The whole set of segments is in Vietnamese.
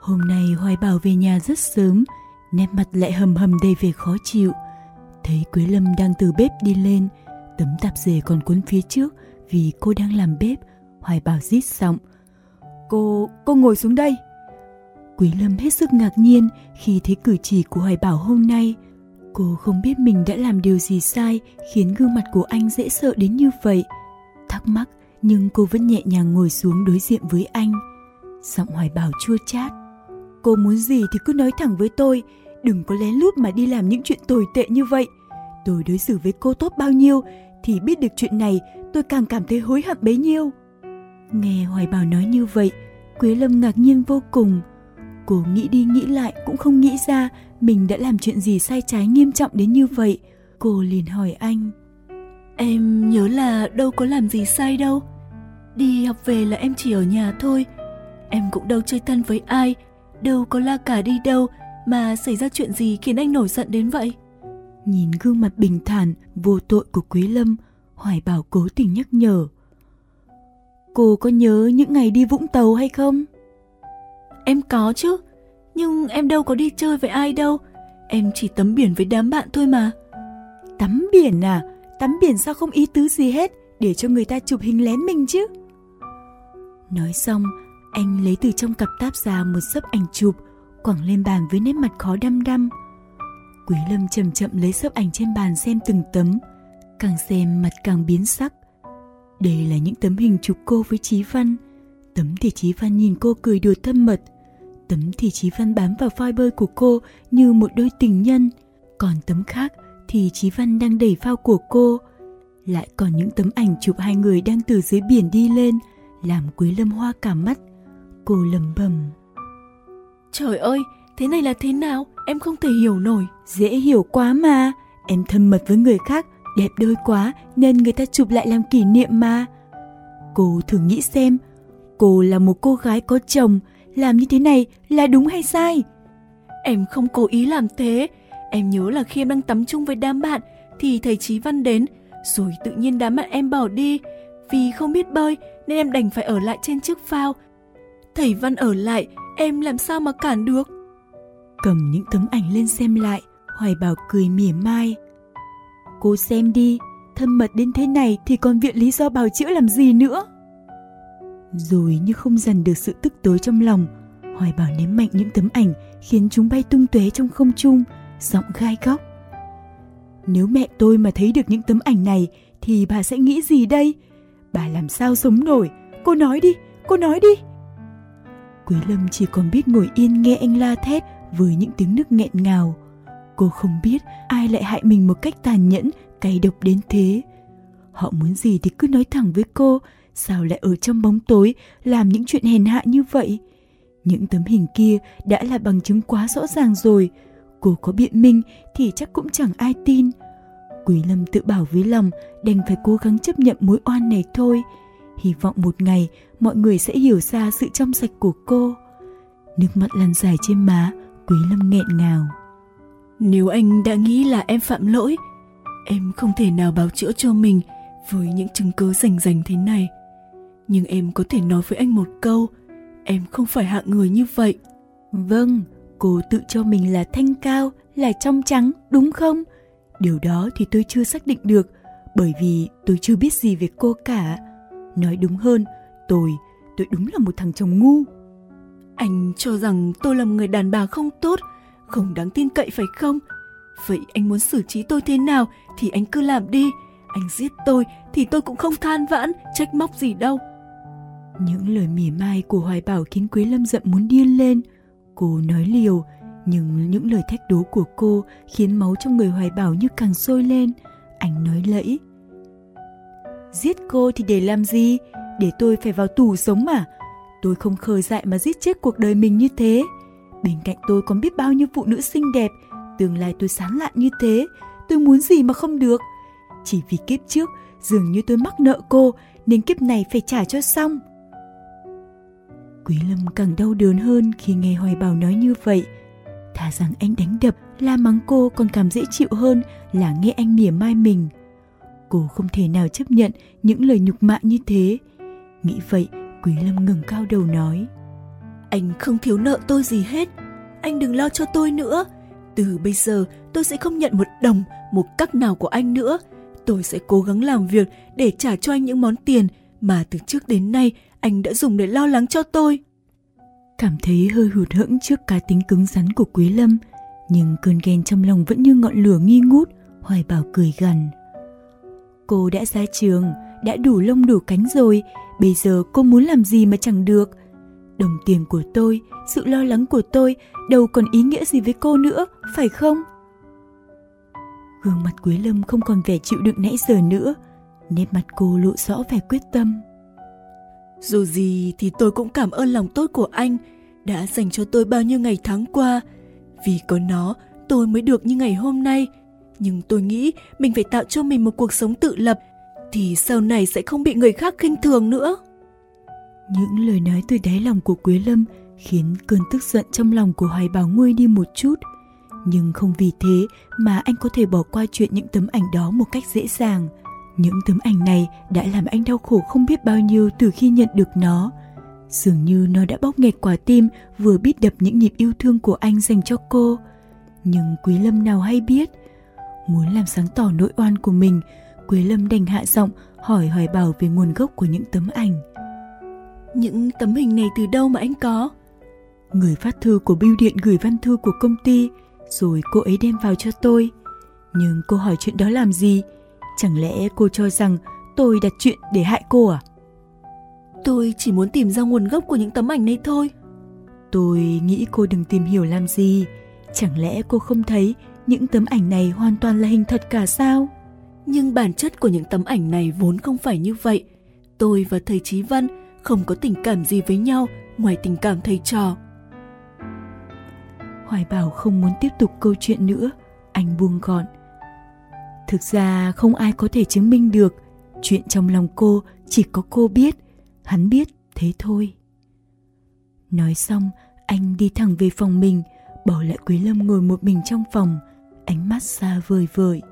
Hôm nay Hoài Bảo về nhà rất sớm, nét mặt lại hầm hầm đầy vẻ khó chịu. Thấy Quế Lâm đang từ bếp đi lên, tấm tạp dề còn cuốn phía trước vì cô đang làm bếp. Hoài Bảo rít giọng. Cô, cô ngồi xuống đây. Quý Lâm hết sức ngạc nhiên khi thấy cử chỉ của Hoài Bảo hôm nay. Cô không biết mình đã làm điều gì sai khiến gương mặt của anh dễ sợ đến như vậy. Thắc mắc nhưng cô vẫn nhẹ nhàng ngồi xuống đối diện với anh. Giọng Hoài Bảo chua chát. Cô muốn gì thì cứ nói thẳng với tôi, đừng có lén lút mà đi làm những chuyện tồi tệ như vậy. Tôi đối xử với cô tốt bao nhiêu thì biết được chuyện này tôi càng cảm thấy hối hận bấy nhiêu. Nghe Hoài Bảo nói như vậy, Quế Lâm ngạc nhiên vô cùng. Cô nghĩ đi nghĩ lại cũng không nghĩ ra mình đã làm chuyện gì sai trái nghiêm trọng đến như vậy. Cô liền hỏi anh. Em nhớ là đâu có làm gì sai đâu. Đi học về là em chỉ ở nhà thôi. Em cũng đâu chơi thân với ai, đâu có la cả đi đâu mà xảy ra chuyện gì khiến anh nổi giận đến vậy. Nhìn gương mặt bình thản, vô tội của Quý Lâm, Hoài Bảo cố tình nhắc nhở. Cô có nhớ những ngày đi Vũng Tàu hay không? Em có chứ, nhưng em đâu có đi chơi với ai đâu. Em chỉ tắm biển với đám bạn thôi mà. Tắm biển à? Tắm biển sao không ý tứ gì hết, để cho người ta chụp hình lén mình chứ? Nói xong, anh lấy từ trong cặp táp ra một sấp ảnh chụp, quẳng lên bàn với nét mặt khó đăm đăm. Quý Lâm chậm chậm lấy sấp ảnh trên bàn xem từng tấm, càng xem mặt càng biến sắc. Đây là những tấm hình chụp cô với Chí Văn. Tấm thì Chí Văn nhìn cô cười đùa thân mật, tấm thì Chí Văn bám vào vai bơi của cô như một đôi tình nhân, còn tấm khác thì Chí Văn đang đẩy phao của cô. Lại còn những tấm ảnh chụp hai người đang từ dưới biển đi lên, làm Quý Lâm hoa cả mắt. Cô lầm bầm. Trời ơi, thế này là thế nào? Em không thể hiểu nổi. Dễ hiểu quá mà. Em thân mật với người khác, đẹp đôi quá nên người ta chụp lại làm kỷ niệm mà. Cô thử nghĩ xem, cô là một cô gái có chồng, làm như thế này là đúng hay sai? Em không cố ý làm thế. Em nhớ là khi em đang tắm chung với đám bạn thì thầy Chí Văn đến, rồi tự nhiên đám bạn em bỏ đi. Vì không biết bơi nên em đành phải ở lại trên chiếc phao Thầy Văn ở lại, em làm sao mà cản được? Cầm những tấm ảnh lên xem lại, Hoài Bảo cười mỉa mai. Cô xem đi, thân mật đến thế này thì còn viện lý do bào chữa làm gì nữa? Rồi như không dằn được sự tức tối trong lòng, Hoài Bảo ném mạnh những tấm ảnh khiến chúng bay tung tóe trong không trung, giọng gai góc. Nếu mẹ tôi mà thấy được những tấm ảnh này thì bà sẽ nghĩ gì đây? Bà làm sao sống nổi? Cô nói đi, cô nói đi. Quý Lâm chỉ còn biết ngồi yên nghe anh la thét với những tiếng nước nghẹn ngào. Cô không biết ai lại hại mình một cách tàn nhẫn, cay độc đến thế. Họ muốn gì thì cứ nói thẳng với cô, sao lại ở trong bóng tối làm những chuyện hèn hạ như vậy? Những tấm hình kia đã là bằng chứng quá rõ ràng rồi. Cô có biện minh thì chắc cũng chẳng ai tin. Quý Lâm tự bảo với lòng đành phải cố gắng chấp nhận mối oan này thôi hy vọng một ngày mọi người sẽ hiểu ra sự trong sạch của cô. Nước mắt lăn dài trên má quý lâm nghẹn ngào. Nếu anh đã nghĩ là em phạm lỗi em không thể nào bào chữa cho mình với những chứng cứ rành rành thế này. Nhưng em có thể nói với anh một câu em không phải hạng người như vậy. Vâng cô tự cho mình là thanh cao là trong trắng đúng không? Điều đó thì tôi chưa xác định được bởi vì tôi chưa biết gì về cô cả Nói đúng hơn, tôi, tôi đúng là một thằng chồng ngu. Anh cho rằng tôi là một người đàn bà không tốt, không đáng tin cậy phải không? Vậy anh muốn xử trí tôi thế nào thì anh cứ làm đi. Anh giết tôi thì tôi cũng không than vãn, trách móc gì đâu. Những lời mỉa mai của Hoài Bảo khiến Quế Lâm giận muốn điên lên. Cô nói liều, nhưng những lời thách đố của cô khiến máu trong người Hoài Bảo như càng sôi lên. Anh nói lẫy. Giết cô thì để làm gì? để tôi phải vào tù sống mà. Tôi không khờ dại mà giết chết cuộc đời mình như thế. Bên cạnh tôi còn biết bao nhiêu phụ nữ xinh đẹp, tương lai tôi sáng lạn như thế, tôi muốn gì mà không được. Chỉ vì kiếp trước dường như tôi mắc nợ cô nên kiếp này phải trả cho xong. Quý Lâm càng đau đớn hơn khi nghe Hoài Bảo nói như vậy. Thà rằng anh đánh đập, la mắng cô còn cảm dễ chịu hơn là nghe anh mỉa mai mình. Cô không thể nào chấp nhận những lời nhục mạ như thế. Nghĩ vậy, Quý Lâm ngừng cao đầu nói. Anh không thiếu nợ tôi gì hết. Anh đừng lo cho tôi nữa. Từ bây giờ tôi sẽ không nhận một đồng, một cắc nào của anh nữa. Tôi sẽ cố gắng làm việc để trả cho anh những món tiền mà từ trước đến nay anh đã dùng để lo lắng cho tôi. Cảm thấy hơi hụt hẫng trước cá tính cứng rắn của Quý Lâm, nhưng cơn ghen trong lòng vẫn như ngọn lửa nghi ngút, Hoài Bảo cười gần. Cô đã ra trường, đã đủ lông đủ cánh rồi, bây giờ cô muốn làm gì mà chẳng được. Đồng tiền của tôi, sự lo lắng của tôi đâu còn ý nghĩa gì với cô nữa, phải không? Gương mặt Quế Lâm không còn vẻ chịu đựng nãy giờ nữa, nét mặt cô lộ rõ vẻ quyết tâm. Dù gì thì tôi cũng cảm ơn lòng tốt của anh đã dành cho tôi bao nhiêu ngày tháng qua. Vì có nó, tôi mới được như ngày hôm nay. Nhưng tôi nghĩ mình phải tạo cho mình một cuộc sống tự lập, thì sau này sẽ không bị người khác khinh thường nữa. Những lời nói từ đáy lòng của Quế Lâm khiến cơn tức giận trong lòng của Hoài Bảo nguôi đi một chút. Nhưng không vì thế mà anh có thể bỏ qua chuyện những tấm ảnh đó một cách dễ dàng. Những tấm ảnh này đã làm anh đau khổ không biết bao nhiêu từ khi nhận được nó. Dường như nó đã bóc nghẹt quả tim, vừa biết đập những nhịp yêu thương của anh dành cho cô. Nhưng Quý Lâm nào hay biết. Muốn làm sáng tỏ nỗi oan của mình, Quế Lâm đành hạ giọng hỏi Hoài Bảo về nguồn gốc của những tấm ảnh. Những tấm hình này từ đâu mà anh có? Người phát thư của bưu điện gửi văn thư của công ty, rồi cô ấy đem vào cho tôi. Nhưng cô hỏi chuyện đó làm gì? Chẳng lẽ cô cho rằng tôi đặt chuyện để hại cô à? Tôi chỉ muốn tìm ra nguồn gốc của những tấm ảnh này thôi. Tôi nghĩ cô đừng tìm hiểu làm gì. Chẳng lẽ cô không thấy những tấm ảnh này hoàn toàn là hình thật cả sao? Nhưng bản chất của những tấm ảnh này vốn không phải như vậy. Tôi và thầy Chí Văn không có tình cảm gì với nhau ngoài tình cảm thầy trò. Hoài Bảo không muốn tiếp tục câu chuyện nữa, anh buông gọn. Thực ra không ai có thể chứng minh được, chuyện trong lòng cô chỉ có cô biết, hắn biết thế thôi. Nói xong, anh đi thẳng về phòng mình, bỏ lại Quý Lâm ngồi một mình trong phòng, ánh mắt xa vời vời.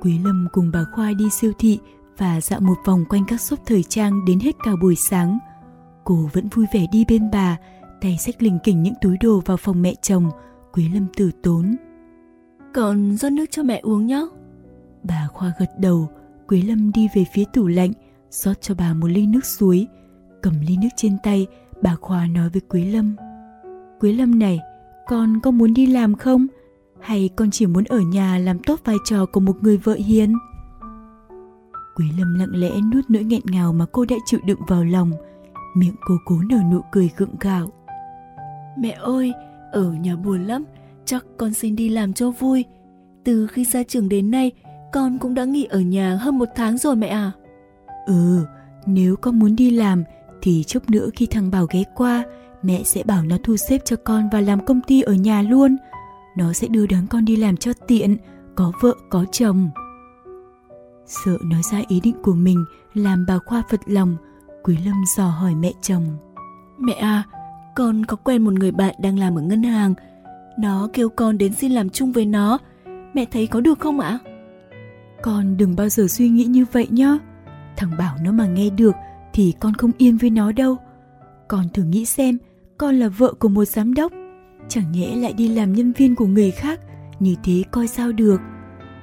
Quý Lâm cùng bà Khoa đi siêu thị và dạo một vòng quanh các shop thời trang đến hết cả buổi sáng. Cô vẫn vui vẻ đi bên bà, tay xách lình kỉnh những túi đồ vào phòng mẹ chồng, Quý Lâm tử tốn. Còn rót nước cho mẹ uống nhé. Bà Khoa gật đầu, Quế Lâm đi về phía tủ lạnh, rót cho bà một ly nước suối. Cầm ly nước trên tay, bà Khoa nói với Quế Lâm. "Quế Lâm này, con có muốn đi làm không? hay con chỉ muốn ở nhà làm tốt vai trò của một người vợ hiền Quế lâm lặng lẽ nuốt nỗi nghẹn ngào mà cô đã chịu đựng vào lòng miệng cô cố nở nụ cười gượng gạo mẹ ơi ở nhà buồn lắm chắc con xin đi làm cho vui từ khi ra trường đến nay con cũng đã nghỉ ở nhà hơn một tháng rồi mẹ à ừ nếu con muốn đi làm thì chốc nữa khi thằng bảo ghé qua mẹ sẽ bảo nó thu xếp cho con và làm công ty ở nhà luôn nó sẽ đưa đón con đi làm cho tiện, có vợ có chồng. Sợ nói ra ý định của mình làm bà Khoa phật lòng, Quý Lâm dò hỏi mẹ chồng. Mẹ à, con có quen một người bạn đang làm ở ngân hàng. Nó kêu con đến xin làm chung với nó. Mẹ thấy có được không ạ? Con đừng bao giờ suy nghĩ như vậy nhá. Thằng Bảo nó mà nghe được thì con không yên với nó đâu. Con thử nghĩ xem, con là vợ của một giám đốc chẳng nhẽ lại đi làm nhân viên của người khác như thế coi sao được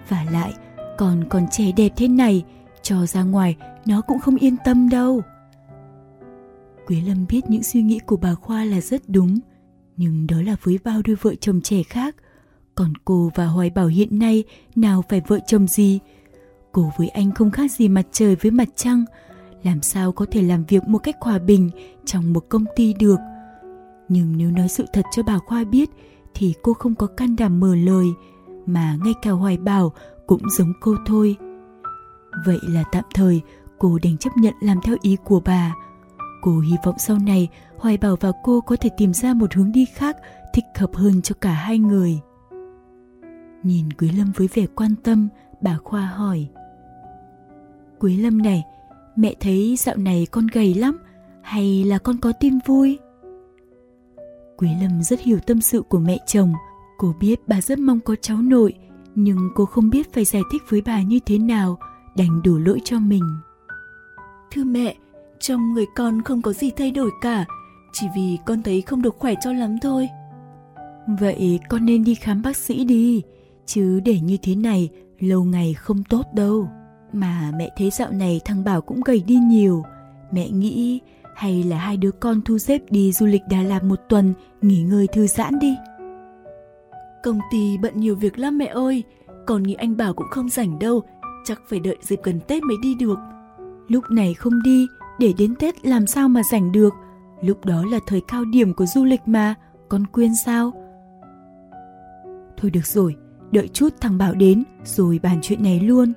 và lại còn còn trẻ đẹp thế này cho ra ngoài nó cũng không yên tâm đâu Quế lâm biết những suy nghĩ của bà khoa là rất đúng nhưng đó là với bao đôi vợ chồng trẻ khác còn cô và hoài bảo hiện nay nào phải vợ chồng gì cô với anh không khác gì mặt trời với mặt trăng làm sao có thể làm việc một cách hòa bình trong một công ty được Nhưng nếu nói sự thật cho bà Khoa biết thì cô không có can đảm mở lời, mà ngay cả Hoài Bảo cũng giống cô thôi. Vậy là tạm thời cô đành chấp nhận làm theo ý của bà. Cô hy vọng sau này Hoài Bảo và cô có thể tìm ra một hướng đi khác thích hợp hơn cho cả hai người. Nhìn Quý Lâm với vẻ quan tâm, bà Khoa hỏi. Quý Lâm này, mẹ thấy dạo này con gầy lắm, hay là con có tin vui? Quý Lâm rất hiểu tâm sự của mẹ chồng. Cô biết bà rất mong có cháu nội, nhưng cô không biết phải giải thích với bà như thế nào, đành đổ lỗi cho mình. Thưa mẹ, trong người con không có gì thay đổi cả, chỉ vì con thấy không được khỏe cho lắm thôi. Vậy con nên đi khám bác sĩ đi, chứ để như thế này lâu ngày không tốt đâu. Mà mẹ thấy dạo này thằng Bảo cũng gầy đi nhiều. Mẹ nghĩ hay là hai đứa con thu xếp đi du lịch Đà Lạt một tuần, nghỉ ngơi thư giãn đi. Công ty bận nhiều việc lắm mẹ ơi, còn nghĩ anh Bảo cũng không rảnh đâu, chắc phải đợi dịp gần Tết mới đi được. Lúc này không đi, để đến Tết làm sao mà rảnh được. Lúc đó là thời cao điểm của du lịch mà, con quên sao? Thôi được rồi, đợi chút thằng Bảo đến rồi bàn chuyện này luôn.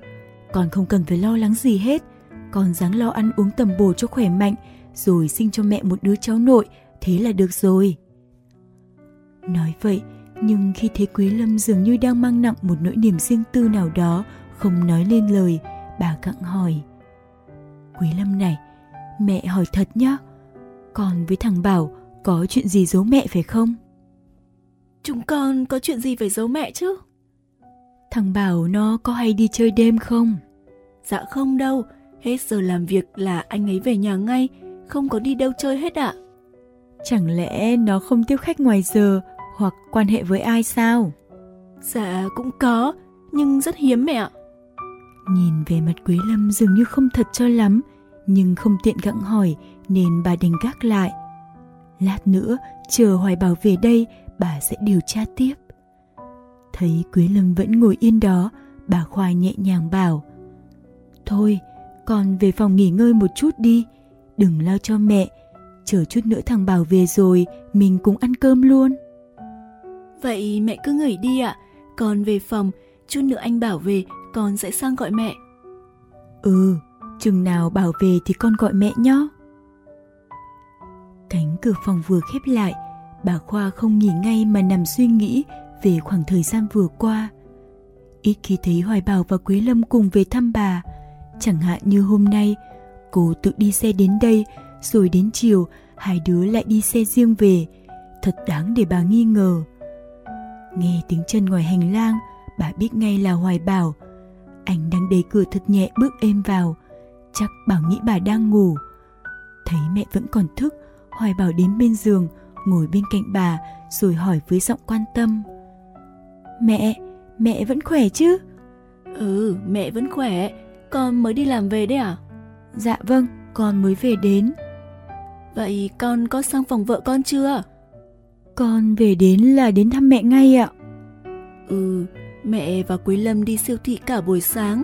Con không cần phải lo lắng gì hết, con dáng lo ăn uống tầm bổ cho khỏe mạnh rồi sinh cho mẹ một đứa cháu nội, thế là được rồi. Nói vậy, nhưng khi thấy Quý Lâm dường như đang mang nặng một nỗi niềm riêng tư nào đó, không nói lên lời, bà gặng hỏi. Quý Lâm này, mẹ hỏi thật nhá, con với thằng Bảo có chuyện gì giấu mẹ phải không? Chúng con có chuyện gì phải giấu mẹ chứ? Thằng Bảo nó có hay đi chơi đêm không? Dạ không đâu, hết giờ làm việc là anh ấy về nhà ngay, không có đi đâu chơi hết ạ. À? Chẳng lẽ nó không tiếp khách ngoài giờ hoặc quan hệ với ai sao? Dạ cũng có, nhưng rất hiếm mẹ ạ. Nhìn về mặt Quý Lâm dường như không thật cho lắm, nhưng không tiện gặng hỏi nên bà đành gác lại. Lát nữa, chờ Hoài Bảo về đây, bà sẽ điều tra tiếp. Thấy Quý Lâm vẫn ngồi yên đó, bà Khoa nhẹ nhàng bảo Thôi, con về phòng nghỉ ngơi một chút đi, đừng lo cho mẹ, chờ chút nữa thằng Bảo về rồi, mình cùng ăn cơm luôn. Vậy mẹ cứ nghỉ đi ạ, à. con về phòng, chút nữa anh Bảo về, con sẽ sang gọi mẹ. Ừ, chừng nào Bảo về thì con gọi mẹ nhé. Cánh cửa phòng vừa khép lại, bà Khoa không nghỉ ngay mà nằm suy nghĩ về khoảng thời gian vừa qua. Ít khi thấy Hoài Bảo và Quý Lâm cùng về thăm bà, chẳng hạn như hôm nay, cô tự đi xe đến đây, rồi đến chiều hai đứa lại đi xe riêng về, thật đáng để bà nghi ngờ. Nghe tiếng chân ngoài hành lang, bà biết ngay là Hoài Bảo. Anh đang đẩy cửa thật nhẹ bước êm vào, chắc Bảo nghĩ bà đang ngủ. Thấy mẹ vẫn còn thức, Hoài Bảo đến bên giường, ngồi bên cạnh bà rồi hỏi với giọng quan tâm. Mẹ, mẹ vẫn khỏe chứ? Ừ, mẹ vẫn khỏe. Con mới đi làm về đấy à? Dạ vâng, con mới về đến. Vậy con có sang phòng vợ con chưa? Con về đến là đến thăm mẹ ngay ạ. Ừ, mẹ và Quý Lâm đi siêu thị cả buổi sáng.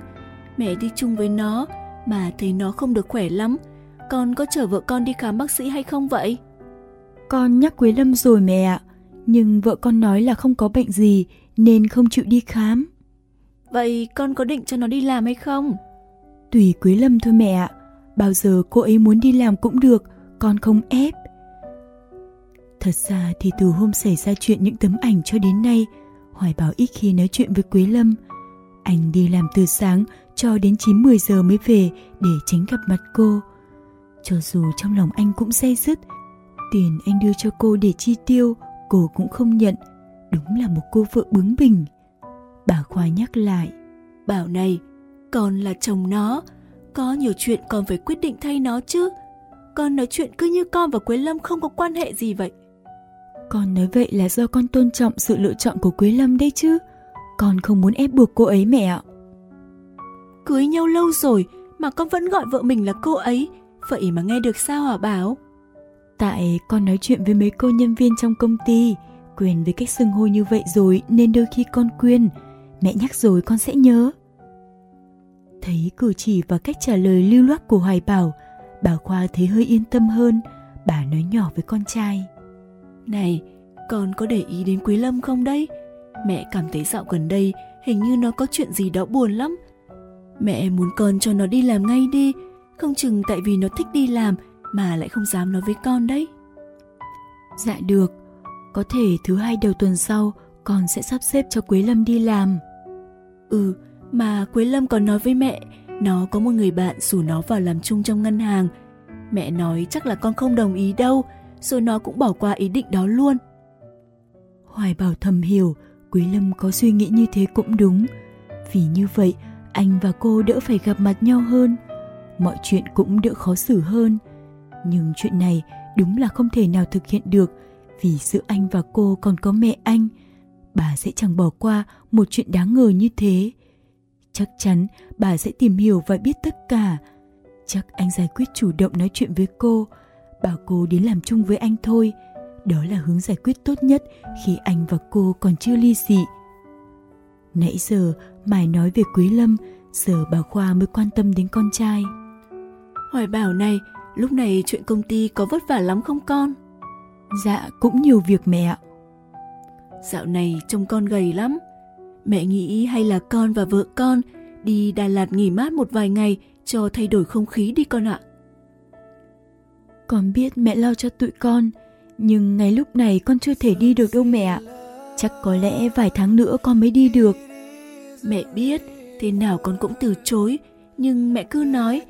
Mẹ đi chung với nó mà thấy nó không được khỏe lắm. Con có chở vợ con đi khám bác sĩ hay không vậy? Con nhắc Quý Lâm rồi mẹ ạ, nhưng vợ con nói là không có bệnh gì nên không chịu đi khám. Vậy con có định cho nó đi làm hay không? Tùy Quý Lâm thôi mẹ ạ, bao giờ cô ấy muốn đi làm cũng được, con không ép. Thật ra thì từ hôm xảy ra chuyện những tấm ảnh cho đến nay, Hoài Bảo ít khi nói chuyện với Quý Lâm. Anh đi làm từ sáng cho đến 9-10 giờ mới về để tránh gặp mặt cô. Cho dù trong lòng anh cũng say dứt, tiền anh đưa cho cô để chi tiêu, cô cũng không nhận. Đúng là một cô vợ bướng bỉnh. Bà Khoa nhắc lại. Bảo này, con là chồng nó, có nhiều chuyện con phải quyết định thay nó chứ. Con nói chuyện cứ như con và Quế Lâm không có quan hệ gì vậy. Con nói vậy là do con tôn trọng sự lựa chọn của Quế Lâm đấy chứ. Con không muốn ép buộc cô ấy mẹ ạ. Cưới nhau lâu rồi mà con vẫn gọi vợ mình là cô ấy. Vậy mà nghe được sao hả Bảo? Tại con nói chuyện với mấy cô nhân viên trong công ty, quên với cách xưng hô như vậy rồi nên đôi khi con quên. Mẹ nhắc rồi con sẽ nhớ. Thấy cử chỉ và cách trả lời lưu loát của Hoài Bảo, bà Khoa thấy hơi yên tâm hơn. Bà nói nhỏ với con trai. Này, con có để ý đến Quý Lâm không đấy? Mẹ cảm thấy dạo gần đây hình như nó có chuyện gì đó buồn lắm. Mẹ muốn con cho nó đi làm ngay đi, không chừng tại vì nó thích đi làm mà lại không dám nói với con đấy. Dạ được, có thể thứ hai đầu tuần sau con sẽ sắp xếp cho Quế Lâm đi làm. Ừ, mà Quế Lâm còn nói với mẹ, nó có một người bạn rủ nó vào làm chung trong ngân hàng. Mẹ nói chắc là con không đồng ý đâu, rồi nó cũng bỏ qua ý định đó luôn. Hoài bảo thầm hiểu, Quế Lâm có suy nghĩ như thế cũng đúng. Vì như vậy, anh và cô đỡ phải gặp mặt nhau hơn. Mọi chuyện cũng đỡ khó xử hơn. Nhưng chuyện này đúng là không thể nào thực hiện được vì giữa anh và cô còn có mẹ anh. Bà sẽ chẳng bỏ qua một chuyện đáng ngờ như thế. Chắc chắn bà sẽ tìm hiểu và biết tất cả. Chắc anh giải quyết chủ động nói chuyện với cô, bảo cô đến làm chung với anh thôi. Đó là hướng giải quyết tốt nhất khi anh và cô còn chưa ly dị. Nãy giờ mải nói về Quý Lâm, giờ bà Khoa mới quan tâm đến con trai. hỏi bảo này, lúc này chuyện công ty có vất vả lắm không con? Dạ, cũng nhiều việc mẹ ạ. Dạo này trông con gầy lắm. Mẹ nghĩ hay là con và vợ con đi Đà Lạt nghỉ mát một vài ngày cho thay đổi không khí đi con ạ. Con biết mẹ lo cho tụi con, nhưng ngay lúc này con chưa thể đi được đâu mẹ Chắc có lẽ vài tháng nữa con mới đi được. Mẹ biết, thế nào con cũng từ chối, nhưng mẹ cứ nói,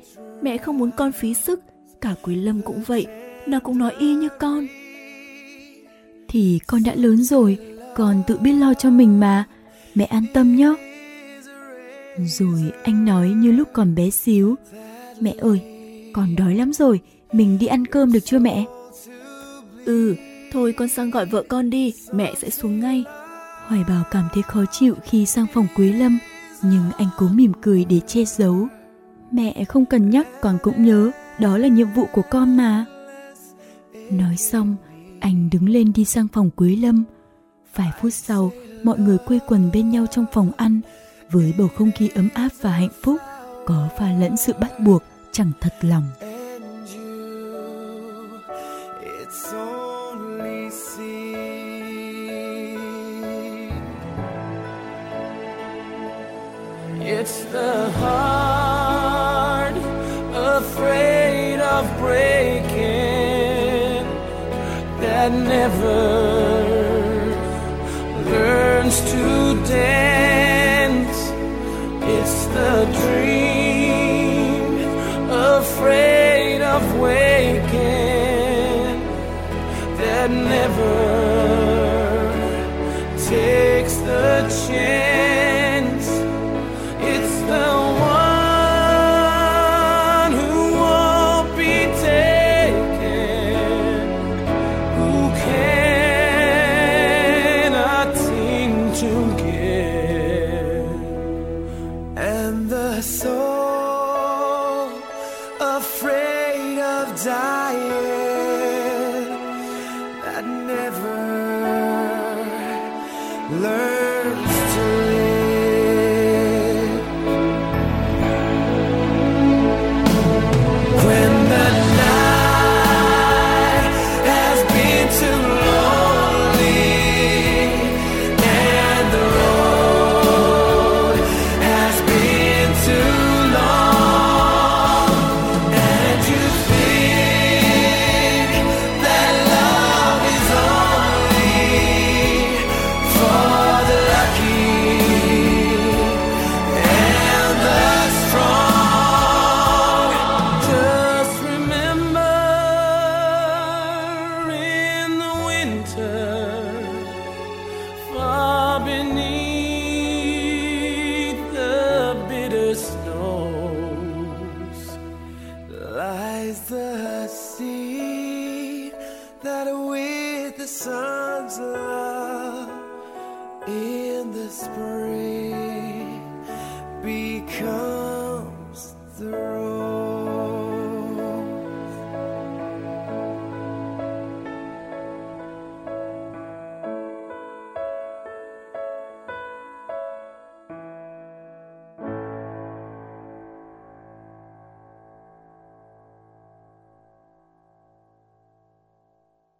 mẹ không muốn con phí sức, cả Quý Lâm cũng vậy, nó cũng nói y như con. Thì con đã lớn rồi, con tự biết lo cho mình mà, mẹ an tâm nhé. Rồi anh nói như lúc còn bé xíu, mẹ ơi, con đói lắm rồi, mình đi ăn cơm được chưa mẹ? Ừ, thôi con sang gọi vợ con đi, mẹ sẽ xuống ngay. Hoài Bảo cảm thấy khó chịu khi sang phòng Quế Lâm, nhưng anh cố mỉm cười để che giấu. Mẹ không cần nhắc, con cũng nhớ, đó là nhiệm vụ của con mà. Nói xong, anh đứng lên đi sang phòng Quế Lâm. Vài phút sau, mọi người quây quần bên nhau trong phòng ăn, với bầu không khí ấm áp và hạnh phúc, có pha lẫn sự bắt buộc, chẳng thật lòng. It's the heart afraid of breaking that never learns to dance.